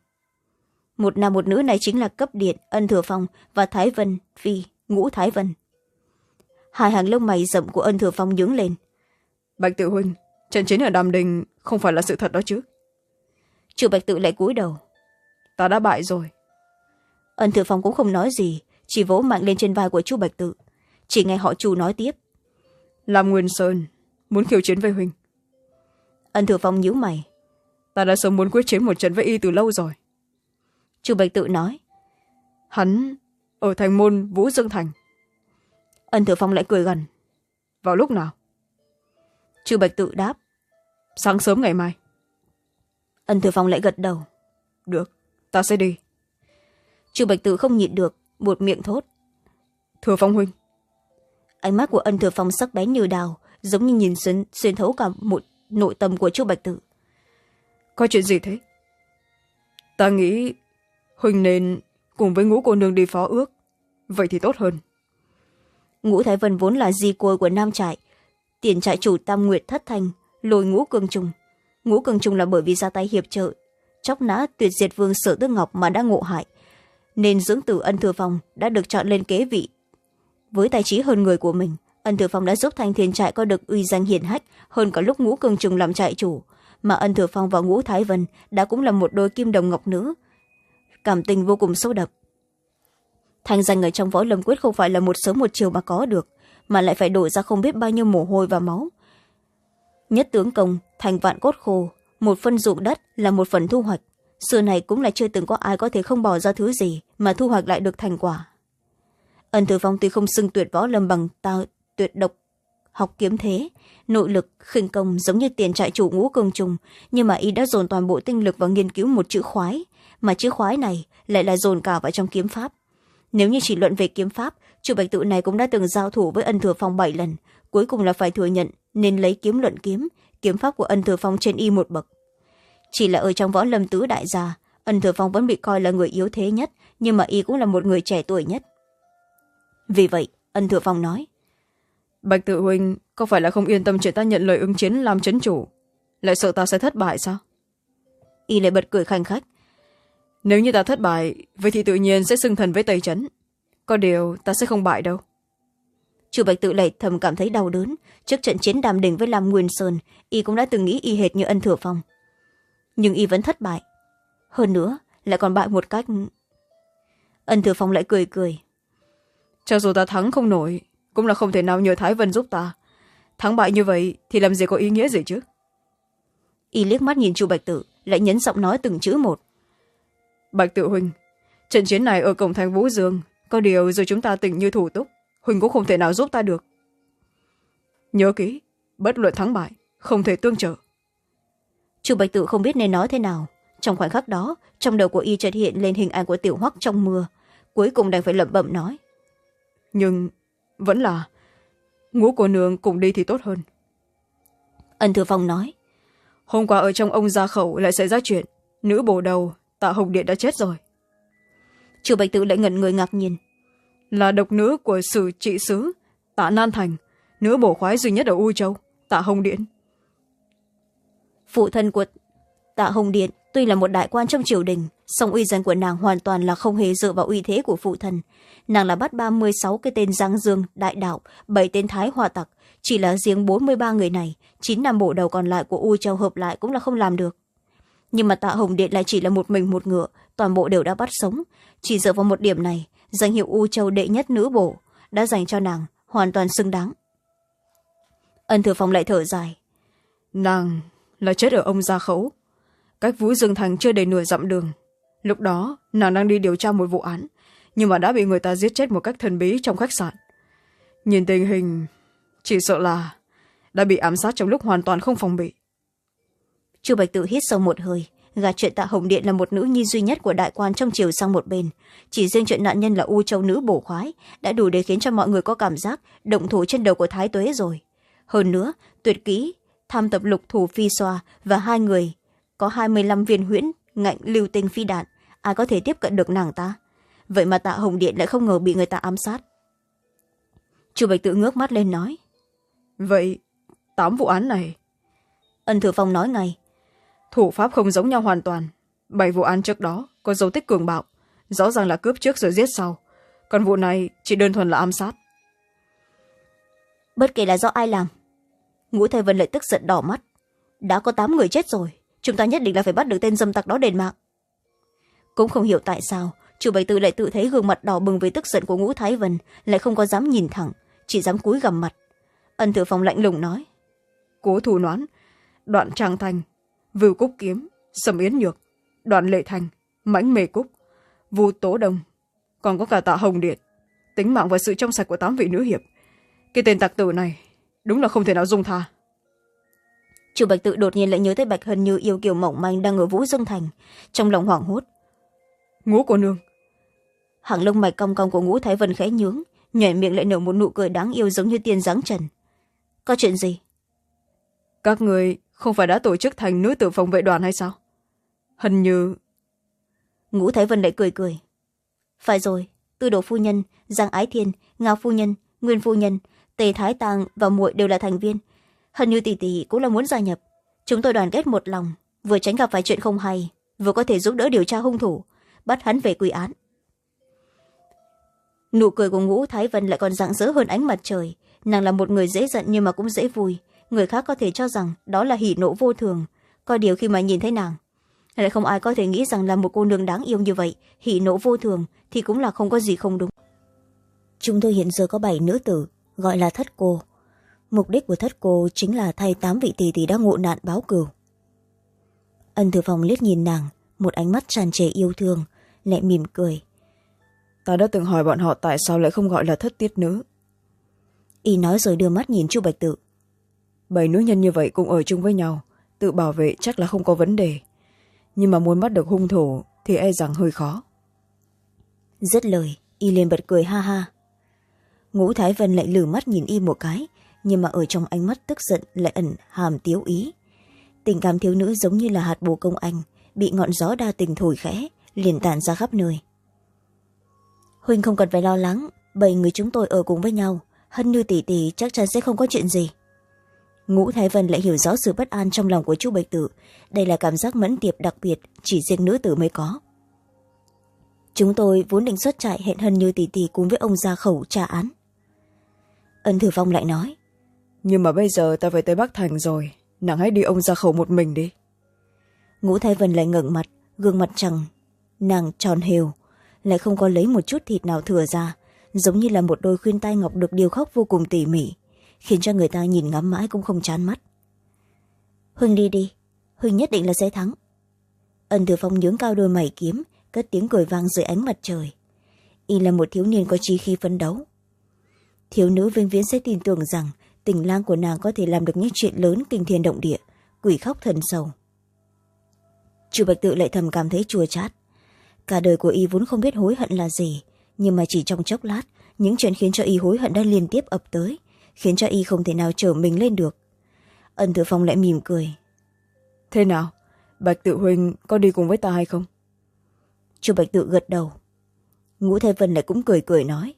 Một nam một nữ này chính là cấp điện ân thừa phong và thái vân phi ngũ thái vân hai hàng lông mày rậm của ân thừa phong nhướng lên. Bạch tự huynh trận chiến ở đàm đình không phải là sự thật đó chứ? Chu bạch tự lại cúi đầu. Ta đã bại rồi. Ân thừa phong cũng không nói gì chỉ vỗ mạnh lên trên vai của chu bạch tự. Chỉ nghe họ chu nói tiếp. Làm nguyên sơn muốn khiêu chiến với huynh. Ân thừa phong nhíu mày. Ta đã sớm muốn quyết chiến một trận với y từ lâu rồi. Chu bạch tự nói. Hắn ở thành môn vũ dương thành ân thừa phong lại cười gần. Vào lúc nào? Chu bạch tự đáp. Sáng sớm ngày mai. Ân thừa phong lại gật đầu. Được ta sẽ đi. Chu bạch tự không nhịn được buột miệng thốt. Thừa phong huynh. Ánh mắt của ân thừa phong sắc bén như đào giống như nhìn xuyên, xuyên thấu cả một nội tâm của chu bạch tự. Có chuyện gì thế? Ta nghĩ huynh nên cùng với ngũ cô nương đi phó ước vậy thì tốt hơn ngũ thái vân vốn là di côi của nam trại. Tiền trại chủ tam nguyệt thất thành, lôi ngũ cương trùng. Ngũ cương trùng là bởi vì ra tay hiệp trợ, chóc nã tuyệt diệt vương sở tước ngọc mà đã ngộ hại, nên dưỡng tử ân thừa phong đã được chọn lên kế vị. Với tài trí hơn người của mình, ân thừa phong đã giúp thanh thiên trại có được uy danh hiển hách hơn cả lúc ngũ cương trùng làm trại chủ, mà ân thừa phong và ngũ thái vân đã cũng là một đôi kim đồng ngọc nữ. Cảm tình vô cùng sâu đậm thanh danh ở trong võ lâm quyết không phải là một sớm một chiều mà có được, mà lại phải đổ ra không biết bao nhiêu mồ hôi và máu. Nhất tướng công, thành vạn cốt khô, một phân ruộng đất là một phần thu hoạch. Xưa này cũng là chưa từng có ai có thể không bỏ ra thứ gì mà thu hoạch lại được thành quả. Ân thừa phong tuy không xưng tuyệt võ lâm bằng tao tuyệt độc học kiếm thế, nội lực, khinh công giống như tiền trại chủ ngũ cường trùng, nhưng mà y đã dồn toàn bộ tinh lực vào nghiên cứu một chữ khoái, mà chữ khoái này lại là dồn cả vào trong kiếm pháp nếu như chỉ luận về kiếm pháp chủ bạch tự này cũng đã từng giao thủ với ân thừa phong bảy lần. Cuối cùng là phải thừa nhận nên lấy kiếm luận kiếm kiếm pháp của ân thừa phong trên y một bậc. Chỉ là ở trong võ lâm tứ đại gia ân thừa phong vẫn bị coi là người yếu thế nhất nhưng mà y cũng là một người trẻ tuổi nhất. Vì vậy ân thừa phong nói bạch tự huynh có phải là không yên tâm chuyện ta nhận lời ứng chiến làm c chủ? Lại sợ ta sẽ thất bại sao? Y lại bật cười khanh khách nếu như ta thất bại vậy thì tự nhiên sẽ xưng thần với tây trấn có điều ta sẽ không bại đâu. Chủ bạch tự lệ thầm cảm thấy đau đớn. Trước trận chiến đàm đỉnh với lam nguyên sơn y cũng đã từng nghĩ y hệt như ân thừa phong. Nhưng y vẫn thất bại. Hơn nữa lại còn bại một cách ân thừa phong lại cười cười. Cho dù ta thắng không nổi cũng là không thể nào nhờ thái vân giúp ta. Thắng bại như vậy thì làm gì có ý nghĩa gì chứ? Y liếc mắt nhìn chu bạch tự lại nhấn giọng nói từng chữ một bạch tự huynh trận chiến này ở cổng thành vũ dương có điều dù chúng ta tình như thủ túc huynh cũng không thể nào giúp ta được. Nhớ kỹ bất luận thắng bại không thể tương trợ. Chu bạch tự không biết nên nói thế nào. Trong khoảnh khắc đó trong đầu của y chợt hiện lên hình ảnh của tiểu hoắc trong mưa. Cuối cùng đành phải lẩm bẩm nói. Nhưng vẫn là ngũ cô nương cùng đi thì tốt hơn. Ân thừa phong nói. Hôm qua ở trong ông gia khẩu lại xảy ra chuyện nữ bổ đầu tạ hồng điện đã chết rồi. Chu bạch tự lại ngẩn người ngạc nhiên. Là độc nữ của sử trị sứ tạ nan thành, nữ bổ khoái duy nhất ở u châu, tạ hồng điện. Phụ thân của tạ hồng điện tuy là một đại quan trong triều đình, song uy danh của nàng hoàn toàn là không hề dựa vào uy thế của phụ thân. Nàng là bắt ba mươi sáu cái tên giang dương, đại đạo, bảy tên thái hòa tặc. Chỉ là riêng bốn mươi ba người này, chín năm bộ đầu còn lại của u châu hợp lại cũng là không làm được nhưng mà tạ hồng điện lại chỉ là một mình một ngựa, toàn bộ đều đã bắt sống. Chỉ dựa vào một điểm này, danh hiệu u châu đệ nhất nữ bổ đã dành cho nàng hoàn toàn xứng đáng. Ân thừa phong lại thở dài. Nàng là chết ở ông gia khấu. Cách vũ dương thành chưa đầy nửa dặm đường. Lúc đó, nàng đang đi điều tra một vụ án, nhưng mà đã bị người ta giết chết một cách thần bí trong khách sạn. Nhìn tình hình, chỉ sợ là đã bị ám sát trong lúc hoàn toàn không phòng bị chu bạch tự hít sâu một hơi. Gạt chuyện tạ hồng điện là một nữ nhi duy nhất của đại quan trong triều sang một bên. Chỉ riêng chuyện nạn nhân là u châu nữ bổ khoái đã đủ để khiến cho mọi người có cảm giác động thủ trên đầu của thái tuế rồi. Hơn nữa tuyệt kỹ tham tập lục thủ phi xoa và hai người có hai mươi năm viên huyễn ngạnh lưu tinh phi đạn. Ai có thể tiếp cận được nàng ta? Vậy mà tạ hồng điện lại không ngờ bị người ta ám sát. Chu bạch tự ngước mắt lên nói vậy tám vụ án này? Ân thừa phong nói ngay thủ pháp không giống nhau hoàn toàn. Bảy vụ án trước đó có dấu tích cường bạo. Rõ ràng là cướp trước rồi giết sau. Còn vụ này chỉ đơn thuần là ám sát. Bất kể là do ai làm ngũ thầy vân lại tức giận đỏ mắt. Đã có tám người chết rồi chúng ta nhất định là phải bắt được tên dâm tặc đó đền mạng. Cũng không hiểu tại sao chủ bạch tự lại tự thấy gương mặt đỏ bừng với tức giận của ngũ thái vân lại không có dám nhìn thẳng chỉ dám cúi gằm mặt. Ân thừa phong lạnh lùng nói cố thủ noán đoạn trang thành vưu cúc kiếm sầm yến nhược đoạn lệ thành mãnh mề cúc vu tố đông. Còn có cả tạ hồng điện tính mạng và sự trong sạch của tám vị nữ hiệp. Cái tên tặc tử này đúng là không thể nào dung tha. Chủ bạch tự đột nhiên lại nhớ tới bạch hân như yêu kiều mỏng manh đang ở vũ dương thành trong lòng hoảng hốt. Ngũ cô nương. Hàng lông mạch cong cong của ngũ thái vân khẽ nhướng nhảy miệng lại nở một nụ cười đáng yêu giống như tiên dáng trần. Có chuyện gì? Các người không phải đã tổ chức thành nữ tử phòng vệ đoàn hay sao? Hình như ngũ thái vân lại cười cười. Phải rồi, tư đồ phu nhân, giang ái thiên, ngao phu nhân, nguyên phu nhân, tề thái tàng và muội đều là thành viên. Hình như tỷ tỷ cũng là muốn gia nhập. Chúng tôi đoàn kết một lòng, vừa tránh gặp phải chuyện không hay, vừa có thể giúp đỡ điều tra hung thủ, bắt hắn về quy án. Nụ cười của ngũ thái vân lại còn rạng rỡ hơn ánh mặt trời. Nàng là một người dễ giận nhưng mà cũng dễ vui người khác có thể cho rằng đó là hỉ nộ vô thường. Có điều khi mà nhìn thấy nàng lại không ai có thể nghĩ rằng là một cô nương đáng yêu như vậy hỉ nộ vô thường thì cũng là không có gì không đúng. Chúng tôi hiện giờ có bảy nữ tử gọi là thất cô. Mục đích của thất cô chính là thay tám vị tỷ tỷ đã ngộ nạn báo cửu. Ân thừa phòng liếc nhìn nàng một ánh mắt tràn trề yêu thương lại mỉm cười. Ta đã từng hỏi bọn họ tại sao lại không gọi là thất tiết nữ. Y nói rồi đưa mắt nhìn chu bạch tự bảy nữ nhân như vậy cùng ở chung với nhau, tự bảo vệ chắc là không có vấn đề. Nhưng mà muốn bắt được hung thủ thì e rằng hơi khó. Dứt lời, y liền bật cười ha ha. Ngũ thái vân lại lử mắt nhìn y một cái, nhưng mà ở trong ánh mắt tức giận lại ẩn hàm tiếu ý. Tình cảm thiếu nữ giống như là hạt bồ công anh, bị ngọn gió đa tình thổi khẽ, liền tản ra khắp nơi. Huynh không cần phải lo lắng, bảy người chúng tôi ở cùng với nhau, hân như tỷ tỷ chắc chắn sẽ không có chuyện gì ngũ thái vân lại hiểu rõ sự bất an trong lòng của chu bạch tử. Đây là cảm giác mẫn tiệp đặc biệt chỉ riêng nữ tử mới có. Chúng tôi vốn định xuất trại hẹn hân như tỷ tỷ cùng với ông ra khẩu trả án. Ân thử phong lại nói nhưng mà bây giờ ta phải tới bắc thành rồi nàng hãy đi ông ra khẩu một mình đi. Ngũ thái vân lại ngẩng mặt gương mặt chẳng nàng tròn hều lại không có lấy một chút thịt nào thừa ra giống như là một đôi khuyên tai ngọc được điều khóc vô cùng tỉ mỉ khiến cho người ta nhìn ngắm mãi cũng không chán mắt. Huynh đi đi huynh nhất định là sẽ thắng. Ân thừa phong nhướng cao đôi mày kiếm, cất tiếng cười vang dưới ánh mặt trời. Y là một thiếu niên có trí khi phấn đấu. Thiếu nữ vinh viễn sẽ tin tưởng rằng tình lang của nàng có thể làm được những chuyện lớn kinh thiên động địa, quỷ khóc thần sầu. Chu bạch tự lại thầm cảm thấy chua chát. Cả đời của y vốn không biết hối hận là gì, nhưng mà chỉ trong chốc lát, những chuyện khiến cho y hối hận đã liên tiếp ập tới khiến cho y không thể nào trở mình lên được. Ân thừa phong lại mỉm cười. Thế nào? Bạch tự huynh có đi cùng với ta hay không? Chu bạch tự gật đầu. Ngũ thế vân lại cũng cười cười nói.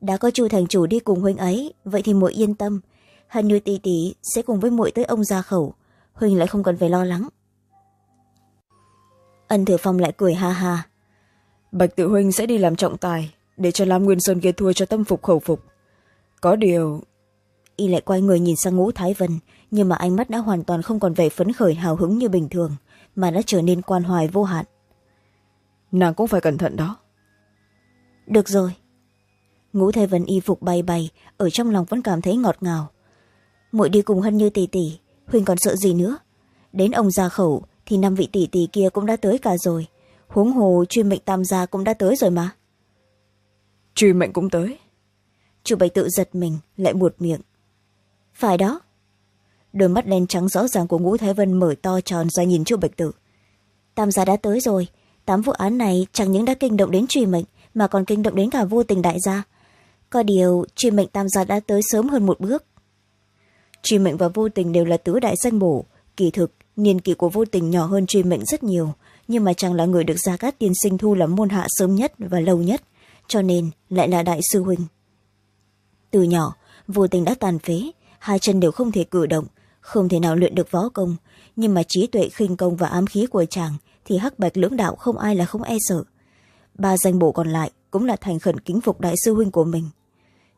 Đã có chu thành chủ đi cùng huynh ấy vậy thì muội yên tâm. Hân như tỷ tỷ sẽ cùng với muội tới ông gia khẩu. Huynh lại không cần phải lo lắng. Ân thừa phong lại cười ha ha. Bạch tự huynh sẽ đi làm trọng tài để cho lam nguyên sơn kia thua cho tâm phục khẩu phục. Có điều y lại quay người nhìn sang ngũ thái vân nhưng mà ánh mắt đã hoàn toàn không còn vẻ phấn khởi hào hứng như bình thường mà đã trở nên quan hoài vô hạn. Nàng cũng phải cẩn thận đó. Được rồi. Ngũ thái vân y phục bay bay ở trong lòng vẫn cảm thấy ngọt ngào. Muội đi cùng hân như tỷ tỷ huynh còn sợ gì nữa? Đến ông gia khẩu thì năm vị tỷ tỷ kia cũng đã tới cả rồi huống hồ chuyên mệnh tam gia cũng đã tới rồi mà. Truy mệnh cũng tới. Chu bạch tự giật mình lại buột miệng phải đó. Đôi mắt đen trắng rõ ràng của ngũ thái vân mở to tròn ra nhìn chu bạch tử. Tam gia đã tới rồi. Tám vụ án này chẳng những đã kinh động đến truy mệnh, mà còn kinh động đến cả vô tình đại gia. Có điều, truy mệnh tam gia đã tới sớm hơn một bước. Truy mệnh và vô tình đều là tứ đại danh bổ. Kỳ thực, niên kỷ của vô tình nhỏ hơn truy mệnh rất nhiều, nhưng mà chẳng là người được gia cát tiên sinh thu làm môn hạ sớm nhất và lâu nhất, cho nên lại là đại sư huynh. Từ nhỏ, vô tình đã tàn phế hai chân đều không thể cử động, không thể nào luyện được võ công. Nhưng mà trí tuệ khinh công và ám khí của chàng thì hắc bạch lưỡng đạo không ai là không e sợ. Ba danh bộ còn lại cũng là thành khẩn kính phục đại sư huynh của mình.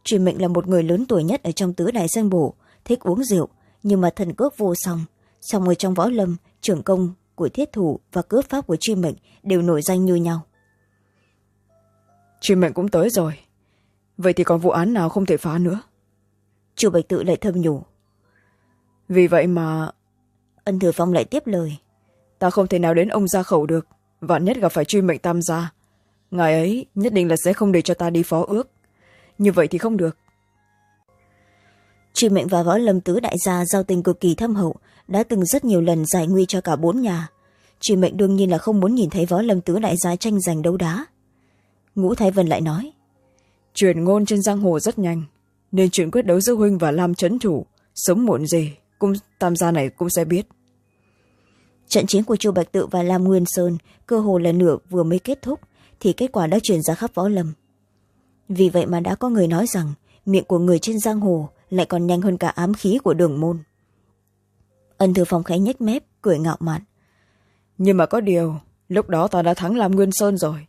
Truy mệnh là một người lớn tuổi nhất ở trong tứ đại danh bổ, thích uống rượu, nhưng mà thần cước vô song. Song ở trong võ lâm, trưởng công của thiết thủ và cướp pháp của truy mệnh đều nổi danh như nhau. Truy mệnh cũng tới rồi. Vậy thì còn vụ án nào không thể phá nữa? Chu bạch tự lại thâm nhủ. Vì vậy mà ân thừa phong lại tiếp lời. ta không thể nào đến ông gia khẩu được. Vạn nhất gặp phải truy mệnh tam gia ngài ấy nhất định là sẽ không để cho ta đi phó ước. Như vậy thì không được. Truy mệnh và võ lâm tứ đại gia giao tình cực kỳ thâm hậu đã từng rất nhiều lần giải nguy cho cả bốn nhà. Truy mệnh đương nhiên là không muốn nhìn thấy võ lâm tứ đại gia tranh giành đấu đá. Ngũ thái vân lại nói truyền ngôn trên giang hồ rất nhanh nên chuyện quyết đấu giữa huynh và lam trấn chủ sớm muộn gì cũng tam gia này cũng sẽ biết. Trận chiến của chu bạch tự và lam nguyên sơn cơ hồ là nửa vừa mới kết thúc thì kết quả đã truyền ra khắp võ lâm. Vì vậy mà đã có người nói rằng miệng của người trên giang hồ lại còn nhanh hơn cả ám khí của đường môn. Ân thư phong khẽ nhếch mép cười ngạo mạn. Nhưng mà có điều lúc đó ta đã thắng lam nguyên sơn rồi.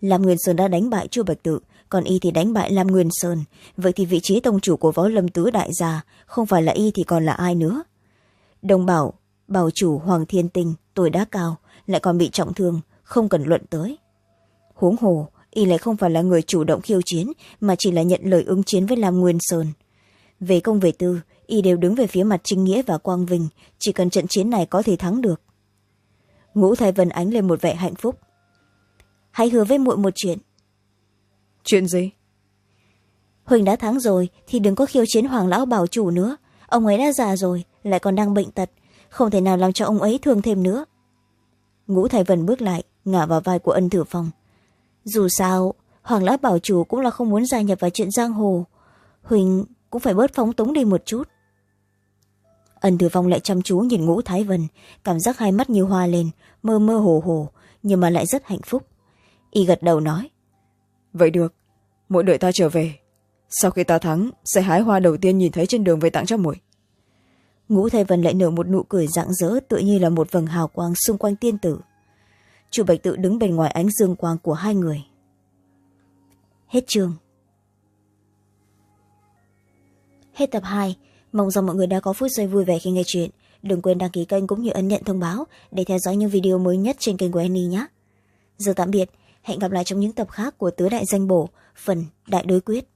Lam nguyên sơn đã đánh bại chu bạch tự còn y thì đánh bại lam nguyên sơn. Vậy thì vị trí tông chủ của võ lâm tứ đại gia, không phải là y thì còn là ai nữa? Đồng bảo bảo chủ hoàng thiên tinh, tuổi đã cao, lại còn bị trọng thương, không cần luận tới. Huống hồ, y lại không phải là người chủ động khiêu chiến, mà chỉ là nhận lời ứng chiến với lam nguyên sơn. Về công về tư, y đều đứng về phía mặt trinh nghĩa và quang vinh, chỉ cần trận chiến này có thể thắng được. Ngũ thái vân ánh lên một vẻ hạnh phúc. Hãy hứa với muội một chuyện chuyện gì? Huỳnh đã thắng rồi thì đừng có khiêu chiến hoàng lão bảo chủ nữa. Ông ấy đã già rồi, lại còn đang bệnh tật. Không thể nào làm cho ông ấy thương thêm nữa. Ngũ thái vân bước lại, ngả vào vai của ân thử phong. Dù sao, hoàng lão bảo chủ cũng là không muốn gia nhập vào chuyện giang hồ. Huỳnh cũng phải bớt phóng túng đi một chút. Ân tử phong lại chăm chú nhìn ngũ thái vân, cảm giác hai mắt như hoa lên, mơ mơ hồ hồ, nhưng mà lại rất hạnh phúc. Y gật đầu nói vậy được. Mỗi đợi ta trở về. Sau khi ta thắng, sẽ hái hoa đầu tiên nhìn thấy trên đường về tặng cho muội. Ngũ thầy vân lại nở một nụ cười rạng rỡ tự như là một vầng hào quang xung quanh tiên tử. Chu bạch tự đứng bên ngoài ánh dương quang của hai người. Hết chương. Hết tập hai. Mong rằng mọi người đã có phút giây vui vẻ khi nghe chuyện. Đừng quên đăng ký kênh cũng như ấn nhận thông báo để theo dõi những video mới nhất trên kênh của annie nhé. Giờ tạm biệt hẹn gặp lại trong những tập khác của tứ đại danh bổ, phần đại đối quyết.